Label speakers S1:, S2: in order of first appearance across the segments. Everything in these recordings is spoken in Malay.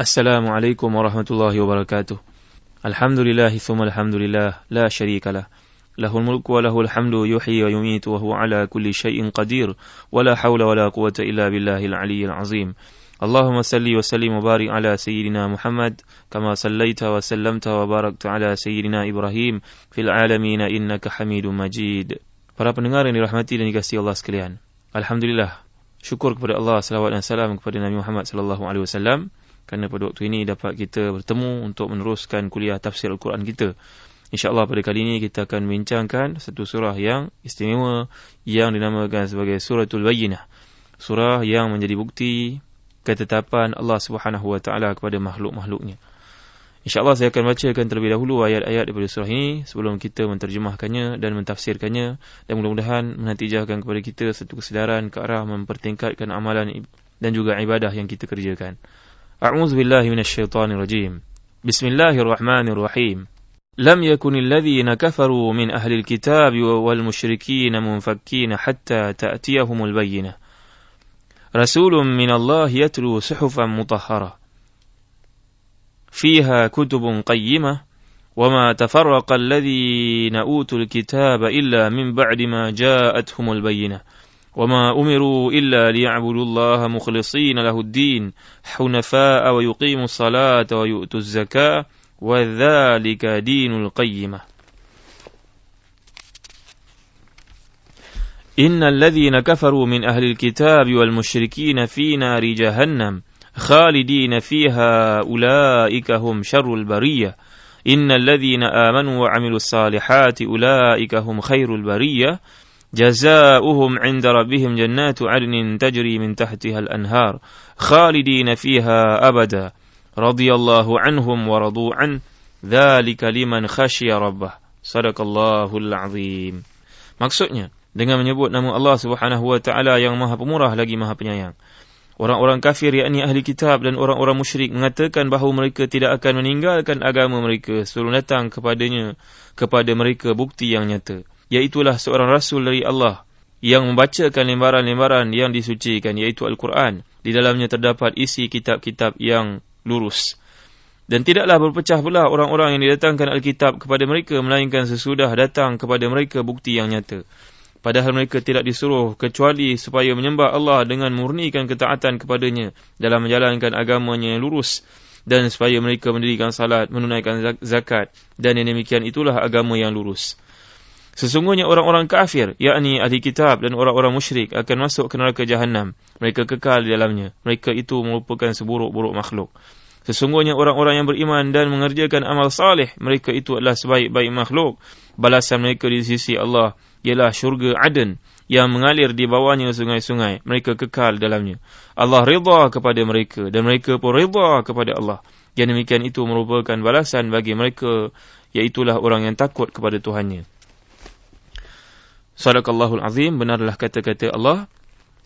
S1: Assalamualaikum warahmatullahi wabarakatuh. Alhamdulillah thumma alhamdulillah la syarika lah. Lahul mulku wa lahul hamdu yuhyi wa yumitu wa huwa ala kulli syai'in qadir wa la hawla wa la quwata illa billahil aliyyil azim. Allahumma salli wa sallim wa barik ala sayyidina Muhammad kama sallaita wa sallamta wa barakta ala sayyidina Ibrahim fil alamin innaka Hamidum Majid. Para pendengar yang dirahmati dan dikasihi Allah sekalian. Alhamdulillah. Syukur kepada Allah salawat dan salam kepada Nabi Muhammad sallallahu alaihi wasallam kerana pada waktu ini dapat kita bertemu untuk meneruskan kuliah tafsir Al-Quran kita. InsyaAllah pada kali ini kita akan membincangkan satu surah yang istimewa yang dinamakan sebagai Suratul Bayyinah. Surah yang menjadi bukti ketetapan Allah Taala kepada makhluk-makhluknya. InsyaAllah saya akan bacakan terlebih dahulu ayat-ayat daripada surah ini sebelum kita menterjemahkannya dan mentafsirkannya dan mudah-mudahan menatijahkan kepada kita satu kesedaran ke arah mempertingkatkan amalan dan juga ibadah yang kita kerjakan. أعوذ بالله من الشيطان الرجيم. بسم الله الرحمن الرحيم. لم يكن الذين كفروا من أهل الكتاب والمشركين منفكين حتى تأتيهم البينة. رسول من الله يتلو صحفا مطهرة. فيها كتب قيمة. وما تفرق الذين أوتوا الكتاب إلا من بعد ما جاءتهم البينة. وما أمروا إلا ليعبدوا الله مخلصين له الدين حنفاء ويقيموا الصلاة ويؤتوا الزكاة وذلك دين القيمة. إن الذين كفروا من أهل الكتاب والمشركين في نار جهنم خالدين فيها أولئك هم شر البرية. إن الذين آمنوا وعملوا الصالحات أولئك هم خير البرية. جزاؤهم عند ربهم جنات عدن تجري من تحتها الأنهار خالدين فيها أبدا رضي الله عنهم ورضوا عنه ذلك لمن خشي ربه صدق الله العظيم maksudnya dengan menyebut nama Allah Subhanahu wa taala yang Maha Pemurah lagi Maha Penyayang orang-orang kafir yakni ahli kitab dan orang-orang musyrik mengatakan bahawa mereka tidak akan meninggalkan agama mereka sebelum datang kepadanya kepada mereka bukti yang nyata iaitulah seorang rasul dari Allah yang membacakan lembaran-lembaran yang disucikan iaitu Al-Quran. Di dalamnya terdapat isi kitab-kitab yang lurus. Dan tidaklah berpecah belah orang-orang yang didatangkan Al-Kitab kepada mereka melainkan sesudah datang kepada mereka bukti yang nyata. Padahal mereka tidak disuruh kecuali supaya menyembah Allah dengan murnikan ketaatan kepadanya dalam menjalankan agamanya yang lurus dan supaya mereka mendirikan salat menunaikan zakat. Dan yang demikian itulah agama yang lurus Sesungguhnya orang-orang kafir, yakni ahli kitab dan orang-orang musyrik akan masuk ke neraka jahanam. Mereka kekal di dalamnya. Mereka itu merupakan seburuk-buruk makhluk. Sesungguhnya orang-orang yang beriman dan mengerjakan amal salih, mereka itu adalah sebaik-baik makhluk. Balasan mereka di sisi Allah ialah syurga Aden yang mengalir di bawahnya sungai-sungai. Mereka kekal dalamnya. Allah rida kepada mereka dan mereka pun rida kepada Allah. Yang demikian itu merupakan balasan bagi mereka, iaitulah orang yang takut kepada Tuhannya. Sadaqallahul azim, benarlah kata-kata Allah.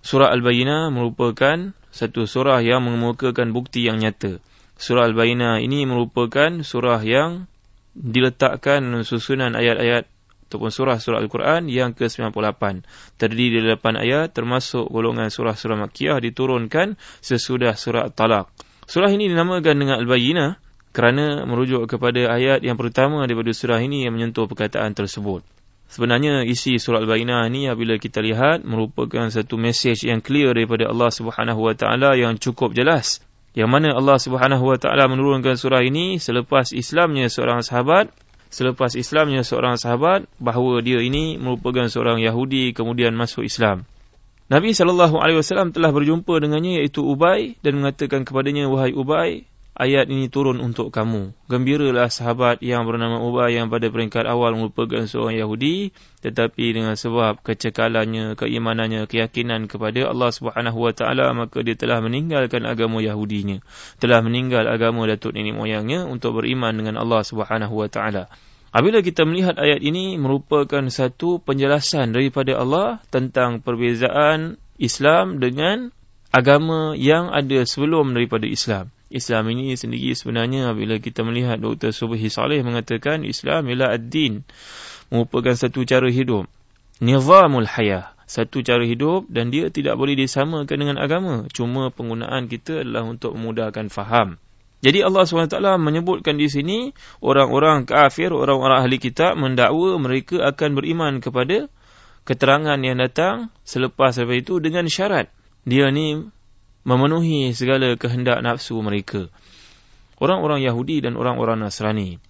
S1: Surah Al-Bayyinah merupakan satu surah yang mengemukakan bukti yang nyata. Surah Al-Bayyinah ini merupakan surah yang diletakkan susunan ayat-ayat ataupun surah-surah Al-Quran yang ke-98. Terdiri dari 8 ayat termasuk golongan surah-surah Makkiyah diturunkan sesudah surah Talaq. Surah ini dinamakan dengan Al-Bayyinah kerana merujuk kepada ayat yang pertama daripada surah ini yang menyentuh perkataan tersebut. Sebenarnya isi surah Al-Bainah ni apabila kita lihat merupakan satu mesej yang clear daripada Allah Subhanahu Wa Taala yang cukup jelas. Yang mana Allah Subhanahu Wa Taala menurunkan surah ini selepas Islamnya seorang sahabat, selepas Islamnya seorang sahabat bahawa dia ini merupakan seorang Yahudi kemudian masuk Islam. Nabi sallallahu alaihi wasallam telah berjumpa dengannya iaitu Ubay dan mengatakan kepadanya wahai Ubay, ayat ini turun untuk kamu. Gembiralah sahabat yang bernama Ubay yang pada peringkat awal merupakan seorang Yahudi tetapi dengan sebab kecekalannya, keimanannya, keyakinan kepada Allah taala maka dia telah meninggalkan agama Yahudinya. Telah meninggal agama datuk nenek moyangnya untuk beriman dengan Allah taala. Apabila kita melihat ayat ini merupakan satu penjelasan daripada Allah tentang perbezaan Islam dengan agama yang ada sebelum daripada Islam. Islam ini sendiri sebenarnya bila kita melihat Dr. Subhi Saleh mengatakan Islam ialah ad-din merupakan satu cara hidup nizamul hayah satu cara hidup dan dia tidak boleh disamakan dengan agama cuma penggunaan kita adalah untuk memudahkan faham Jadi Allah SWT menyebutkan di sini orang-orang kafir, orang-orang ahli kitab mendakwa mereka akan beriman kepada keterangan yang datang selepas daripada itu dengan syarat. Dia ni memenuhi segala kehendak nafsu mereka. Orang-orang Yahudi dan orang-orang Nasrani.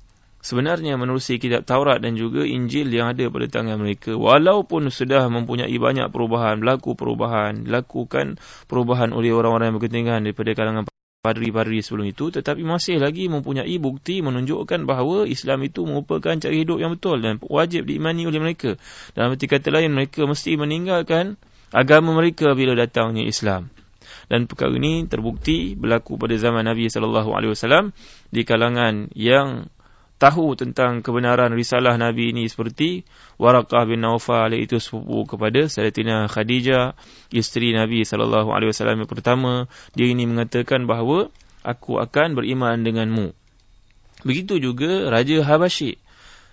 S1: Sebenarnya menerusi kitab Taurat dan juga Injil yang ada pada tangan mereka. Walaupun sudah mempunyai banyak perubahan, berlaku perubahan, dilakukan perubahan oleh orang-orang yang berketinggalan daripada kalangan padri-padri sebelum itu tetapi masih lagi mempunyai bukti menunjukkan bahawa Islam itu merupakan cara hidup yang betul dan wajib diimani oleh mereka. Dalam arti kata lain mereka mesti meninggalkan agama mereka bila datangnya Islam. Dan perkara ini terbukti berlaku pada zaman Nabi sallallahu alaihi wasallam di kalangan yang tahu tentang kebenaran risalah Nabi ini seperti Waraqah bin Naufal itu sepupu kepada Sayyidatina Khadijah isteri Nabi sallallahu alaihi wasallam yang pertama. Dia ini mengatakan bahawa aku akan beriman denganmu. Begitu juga raja Habasyi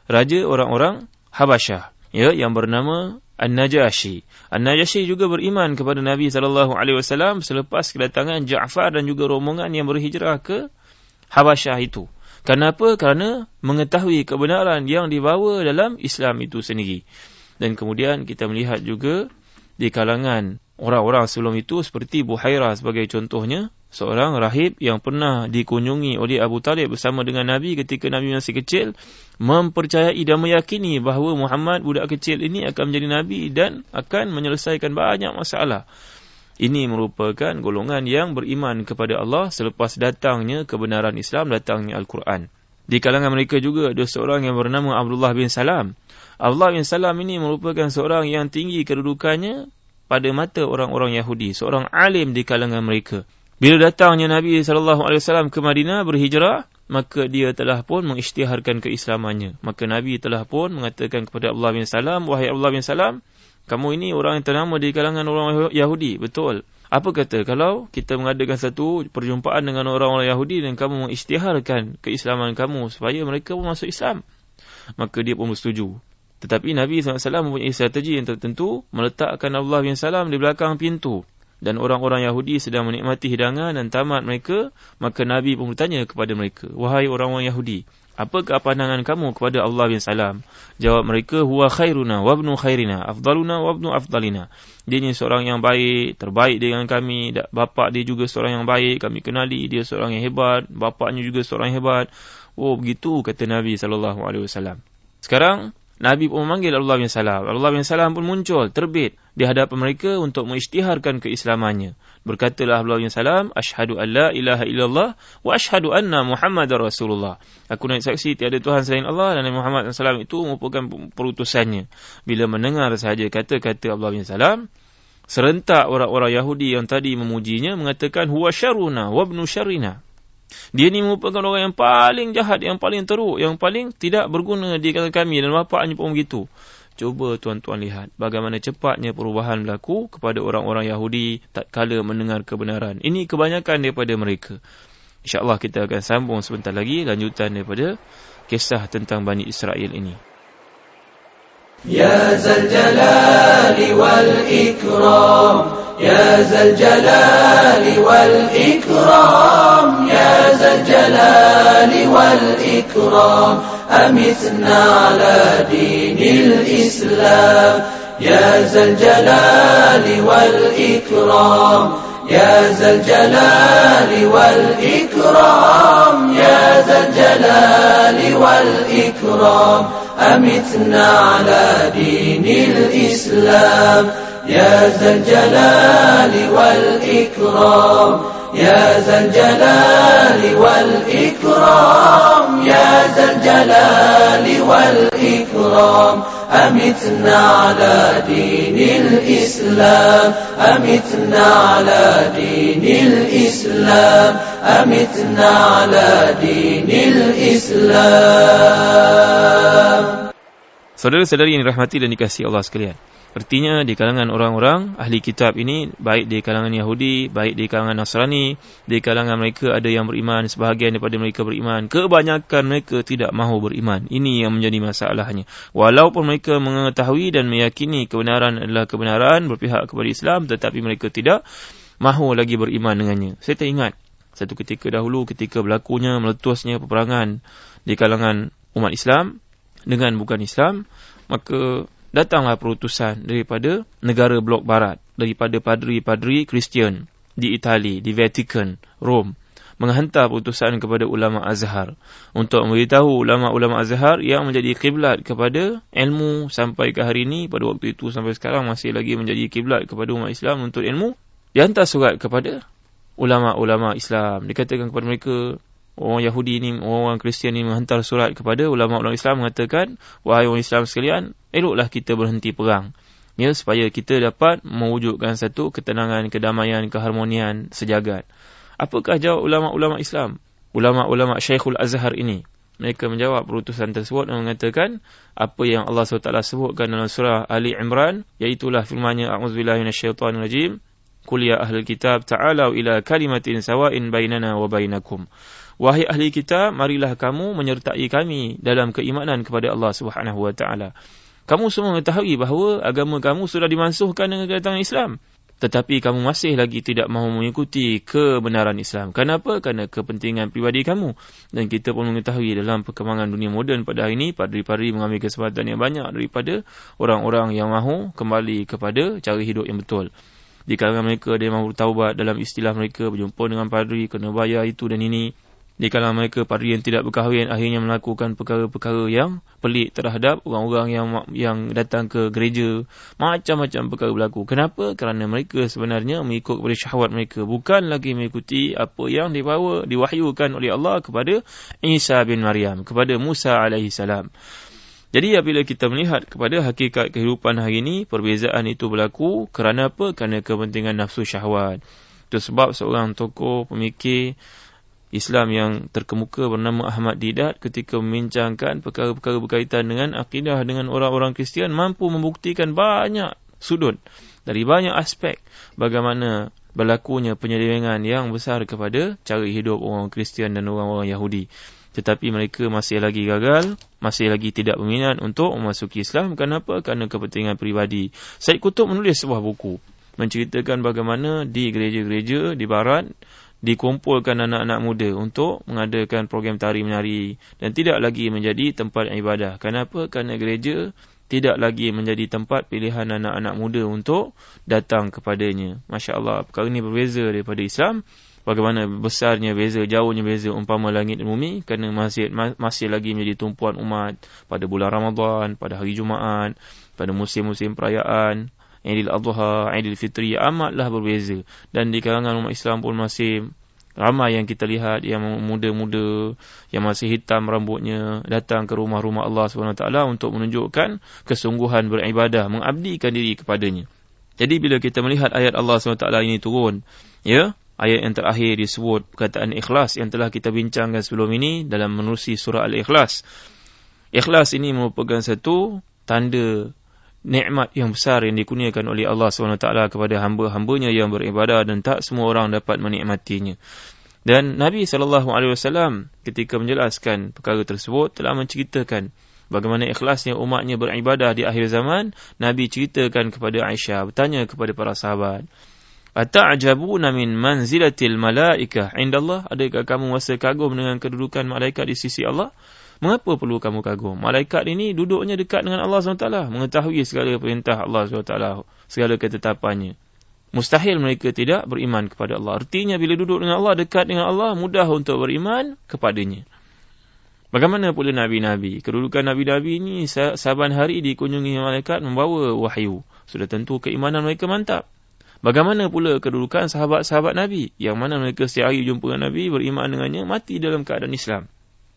S1: raja orang-orang Habasyah ya yang bernama An-Najashi An-Najashi juga beriman kepada Nabi sallallahu alaihi wasallam selepas kedatangan Ja'far dan juga rombongan yang berhijrah ke Habasyah itu Kenapa? Kerana mengetahui kebenaran yang dibawa dalam Islam itu sendiri. Dan kemudian kita melihat juga di kalangan orang-orang sebelum itu seperti Buhaira sebagai contohnya. Seorang rahib yang pernah dikunjungi oleh Abu Talib bersama dengan Nabi ketika Nabi masih kecil. Mempercayai dan meyakini bahawa Muhammad budak kecil ini akan menjadi Nabi dan akan menyelesaikan banyak masalah. Ini merupakan golongan yang beriman kepada Allah selepas datangnya kebenaran Islam, datangnya Al-Quran. Di kalangan mereka juga ada seorang yang bernama Abdullah bin Salam. Abdullah bin Salam ini merupakan seorang yang tinggi kedudukannya pada mata orang-orang Yahudi. Seorang alim di kalangan mereka. Bila datangnya Nabi SAW ke Madinah berhijrah, maka dia telah pun mengisytiharkan keislamannya. Maka Nabi telah pun mengatakan kepada Abdullah bin Salam, Wahai Abdullah bin Salam, kamu ini orang yang ternama di kalangan orang Yahudi. Betul. Apa kata kalau kita mengadakan satu perjumpaan dengan orang-orang Yahudi dan kamu mengisytiharkan keislaman kamu supaya mereka pun masuk Islam. Maka dia pun bersetuju. Tetapi Nabi SAW mempunyai strategi yang tertentu meletakkan Allah SAW di belakang pintu. Dan orang-orang Yahudi sedang menikmati hidangan dan tamat mereka. Maka Nabi pun bertanya kepada mereka. Wahai orang-orang Yahudi. Apakah pandangan kamu kepada Allah Salam? Jawab mereka, huwa khairuna wabnu khairina, afdaluna wabnu afdalina. Dia ni seorang yang baik, terbaik dengan kami. Bapa dia juga seorang yang baik, kami kenali. Dia seorang yang hebat, bapaknya juga seorang yang hebat. Oh, begitu kata Nabi SAW. Sekarang, Nabi pun memanggil Allah bin Salam. Allah bin Salam pun muncul, terbit di hadapan mereka untuk mengisytiharkan keislamannya. Berkatalah Allah bin Salam, Ashadu an la ilaha illallah wa ashadu anna Muhammad Rasulullah. Aku nak saksi tiada Tuhan selain Allah dan Nabi Muhammad SAW itu merupakan perutusannya. Bila mendengar sahaja kata-kata Allah bin Salam, serentak orang-orang Yahudi yang tadi memujinya mengatakan, Huwa syaruna wabnu syarina. Dia ni merupakan orang yang paling jahat, yang paling teruk, yang paling tidak berguna di kalangan kami dan bapaknya pun begitu. Cuba tuan-tuan lihat bagaimana cepatnya perubahan berlaku kepada orang-orang Yahudi tak kala mendengar kebenaran. Ini kebanyakan daripada mereka. InsyaAllah kita akan sambung sebentar lagi lanjutan daripada kisah tentang Bani Israel ini.
S2: Zal Jalali wal Ikram يا ذا الجلال والإكرام يا ذا الجلال والإكرام أمتنا على دين الإسلام. يا ذا الجلال والإكرام يا ذا الجلال والإكرام يا ذا الجلال والإكرام. أمتنا على دين الإسلام. يا ذا الجلال والإكرام. يا ذا الجلال والإكرام. يا ذا الجلال والإكرام. أمتنا على دين الإسلام. أمتنا على دين الإسلام. أمتنا على دين الإسلام
S1: Saudara-saudari yang dirahmati dan dikasihi Allah sekalian. Artinya di kalangan orang-orang ahli kitab ini baik di kalangan Yahudi, baik di kalangan Nasrani, di kalangan mereka ada yang beriman, sebahagian daripada mereka beriman, kebanyakan mereka tidak mahu beriman. Ini yang menjadi masalahnya. Walaupun mereka mengetahui dan meyakini kebenaran adalah kebenaran berpihak kepada Islam tetapi mereka tidak mahu lagi beriman dengannya. Saya teringat satu ketika dahulu ketika berlakunya meletusnya peperangan di kalangan umat Islam dengan bukan Islam, maka datanglah perutusan daripada negara blok barat, daripada padri-padri Kristian di Itali, di Vatican, Rom, menghantar perutusan kepada ulama Azhar. Untuk memberitahu ulama-ulama Azhar yang menjadi kiblat kepada ilmu sampai ke hari ini pada waktu itu sampai sekarang masih lagi menjadi kiblat kepada umat Islam untuk ilmu dihantar surat kepada ulama-ulama Islam dikatakan kepada mereka orang Yahudi ni orang Kristian ni menghantar surat kepada ulama-ulama Islam mengatakan wahai orang Islam sekalian eloklah kita berhenti perang ya supaya kita dapat mewujudkan satu ketenangan kedamaian keharmonian sejagat Apakah jawab ulama-ulama Islam? Ulama-ulama Syekhul Azhar ini. Mereka menjawab perutusan tersebut dan mengatakan apa yang Allah SWT sebutkan dalam surah Ali Imran. Iaitulah firmannya A'udzubillahiminasyaitanirajim. Kul ya ahli kitab ta'alau ila kalimatin sawa'in bainana wa bainakum. Wahai ahli kitab, marilah kamu menyertai kami dalam keimanan kepada Allah Subhanahu wa taala. Kamu semua mengetahui bahawa agama kamu sudah dimansuhkan dengan kedatangan Islam tetapi kamu masih lagi tidak mahu mengikuti kebenaran Islam. Kenapa? Kerana kepentingan pribadi kamu. Dan kita pun mengetahui dalam perkembangan dunia moden pada hari ini, padri-padri mengambil kesempatan yang banyak daripada orang-orang yang mahu kembali kepada cara hidup yang betul. Di kalangan mereka, dia mahu taubat dalam istilah mereka, berjumpa dengan padri, kena bayar itu dan ini. Di kalangan mereka padri yang tidak berkahwin akhirnya melakukan perkara-perkara yang pelik terhadap orang-orang yang yang datang ke gereja. Macam-macam perkara berlaku. Kenapa? Kerana mereka sebenarnya mengikut kepada syahwat mereka. Bukan lagi mengikuti apa yang dibawa diwahyukan oleh Allah kepada Isa bin Maryam kepada Musa alaihi salam jadi apabila kita melihat kepada hakikat kehidupan hari ini perbezaan itu berlaku kerana apa kerana kepentingan nafsu syahwat itu sebab seorang tokoh pemikir Islam yang terkemuka bernama Ahmad Didat ketika membincangkan perkara-perkara berkaitan dengan akidah dengan orang-orang Kristian mampu membuktikan banyak sudut dari banyak aspek bagaimana berlakunya penyelewengan yang besar kepada cara hidup orang Kristian dan orang-orang Yahudi. Tetapi mereka masih lagi gagal, masih lagi tidak berminat untuk memasuki Islam. Kenapa? Kerana kepentingan pribadi. Syed Kutub menulis sebuah buku menceritakan bagaimana di gereja-gereja di barat dikumpulkan anak-anak muda untuk mengadakan program tari menari dan tidak lagi menjadi tempat ibadah. Kenapa? Kerana gereja tidak lagi menjadi tempat pilihan anak-anak muda untuk datang kepadanya. Masya Allah, perkara ini berbeza daripada Islam. Bagaimana besarnya beza, jauhnya beza umpama langit dan bumi. Kerana masih, masih lagi menjadi tumpuan umat pada bulan Ramadan, pada hari Jumaat, pada musim-musim perayaan. Aidil Adha, Aidil Fitri amatlah berbeza dan di kalangan umat Islam pun masih ramai yang kita lihat yang muda-muda yang masih hitam rambutnya datang ke rumah-rumah Allah SWT untuk menunjukkan kesungguhan beribadah mengabdikan diri kepadanya. Jadi bila kita melihat ayat Allah SWT ini turun, ya, ayat yang terakhir disebut perkataan ikhlas yang telah kita bincangkan sebelum ini dalam menerusi surah Al-Ikhlas. Ikhlas ini merupakan satu tanda nikmat yang besar yang dikurniakan oleh Allah SWT kepada hamba-hambanya yang beribadah dan tak semua orang dapat menikmatinya. Dan Nabi SAW ketika menjelaskan perkara tersebut telah menceritakan bagaimana ikhlasnya umatnya beribadah di akhir zaman. Nabi ceritakan kepada Aisyah, bertanya kepada para sahabat. Ata'jabuna min manzilatil malaikah indallah? Adakah kamu rasa kagum dengan kedudukan malaikat di sisi Allah? Mengapa perlu kamu kagum? Malaikat ini duduknya dekat dengan Allah SWT. Mengetahui segala perintah Allah SWT. Segala ketetapannya. Mustahil mereka tidak beriman kepada Allah. Artinya bila duduk dengan Allah, dekat dengan Allah, mudah untuk beriman kepadanya. Bagaimana pula Nabi-Nabi? Kedudukan Nabi-Nabi ini saban hari dikunjungi malaikat membawa wahyu. Sudah tentu keimanan mereka mantap. Bagaimana pula kedudukan sahabat-sahabat Nabi? Yang mana mereka setiap hari jumpa dengan Nabi, beriman dengannya, mati dalam keadaan Islam.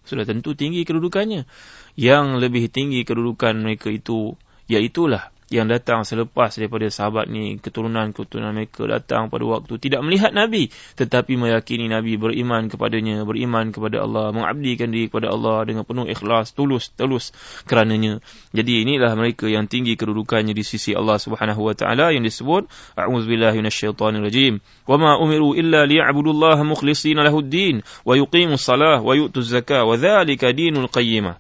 S1: Sudah tentu tinggi kedudukannya. Yang lebih tinggi kedudukan mereka itu, iaitulah yang datang selepas daripada sahabat ni keturunan-keturunan mereka datang pada waktu tidak melihat Nabi tetapi meyakini Nabi beriman kepadanya beriman kepada Allah mengabdikan diri kepada Allah dengan penuh ikhlas tulus tulus kerananya. Jadi inilah mereka yang tinggi kedudukannya di sisi Allah Subhanahu wa taala yang disebut a'udzubillahi minasyaitonirrajim wama umiru illa liya'budullaha mukhlishina lahuddin wa yuqimus salah wa yu'tuz zakah wa dhalika dinul qayyimah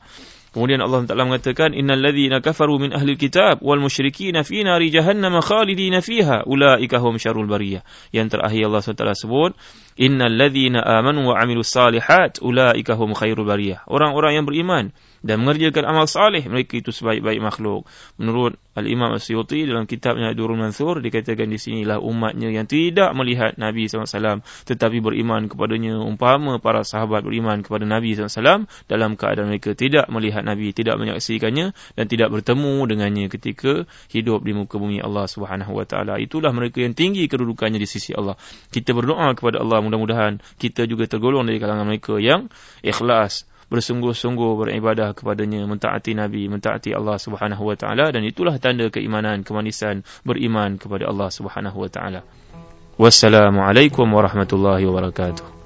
S1: Kemudian Allah Taala mengatakan innal ladzina kafaru min ahli kitab wal musyrikin fi nari jahannam khalidina fiha ulaika hum syarrul bariyah. Yang terakhir Allah SWT sebut innal ladzina amanu wa amilus salihat ulaika hum khairul bariyah. Orang-orang yang beriman dan mengerjakan amal saleh mereka itu sebaik-baik makhluk. Menurut Al-Imam As-Suyuti dalam kitabnya Durul Mansur dikatakan di sinilah umatnya yang tidak melihat Nabi SAW tetapi beriman kepadanya umpama para sahabat beriman kepada Nabi SAW dalam keadaan mereka tidak melihat Nabi, tidak menyaksikannya dan tidak bertemu dengannya ketika hidup di muka bumi Allah Subhanahu Wa Taala. Itulah mereka yang tinggi kedudukannya di sisi Allah. Kita berdoa kepada Allah mudah-mudahan kita juga tergolong dari kalangan mereka yang ikhlas bersungguh-sungguh beribadah kepadanya mentaati nabi mentaati Allah Subhanahu wa taala dan itulah tanda keimanan kemanisan beriman kepada Allah Subhanahu wa taala. Wassalamualaikum warahmatullahi wabarakatuh